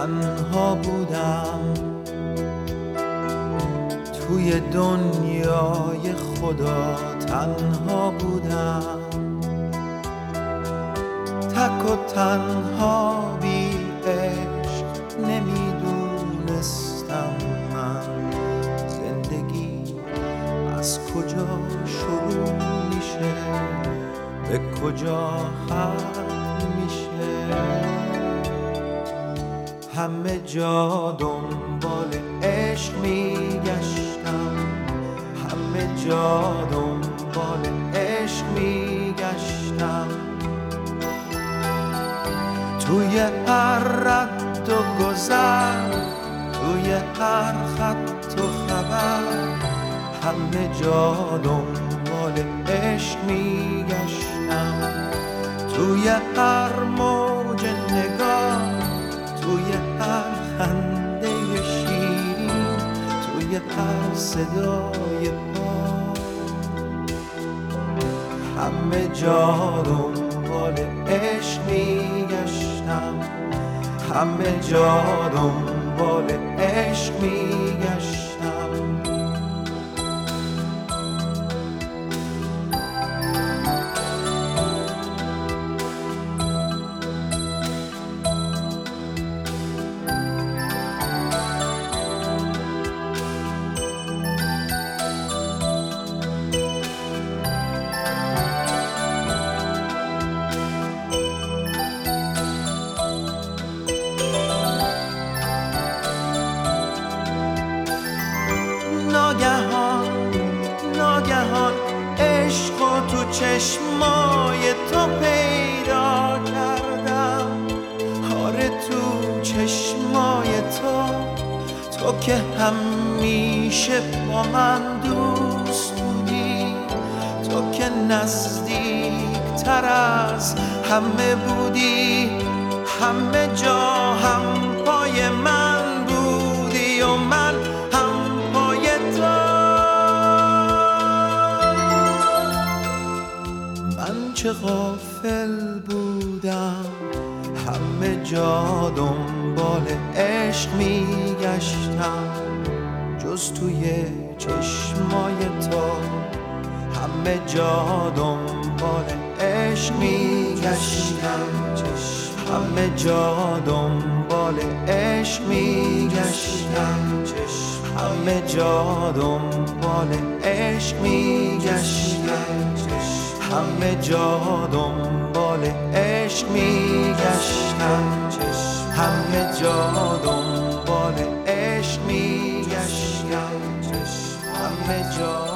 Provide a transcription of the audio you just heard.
تنها بودم توی دنیای خدا تنها بودم. تک و تنها بی عشق نمی‌دونستم من زندگی از کجا شروع میشه به کجا ختم همه جا دنبال عشق میگشتم. همه جا دنبال عشق میگشتم. توی هر رد و گذر توی هر خط و خبر همه جا دنبال عشق میگشتم. توی هر توی هر صدای پا همه جا دنبال عشق میگشتم. همه جا دنبال عشق میگشتم. چشمای تو پیدا کردم. آره تو چشمای تو تو که همیشه با من دوست بودی. تو که نزدیک تر از همه بودی. همه جا هم پای من. غافل بودم. همه جا دنبال عشق میگشتم. جز توی چشمای تو. همه جا دنبال عشق میگشتم. همه جا دنبال عشق میگشتم. همه جا دنبال عشق میگشتم. همه جا دنبال عشق میگشتم. همه جا دنبال عشق میگشتم. همه جا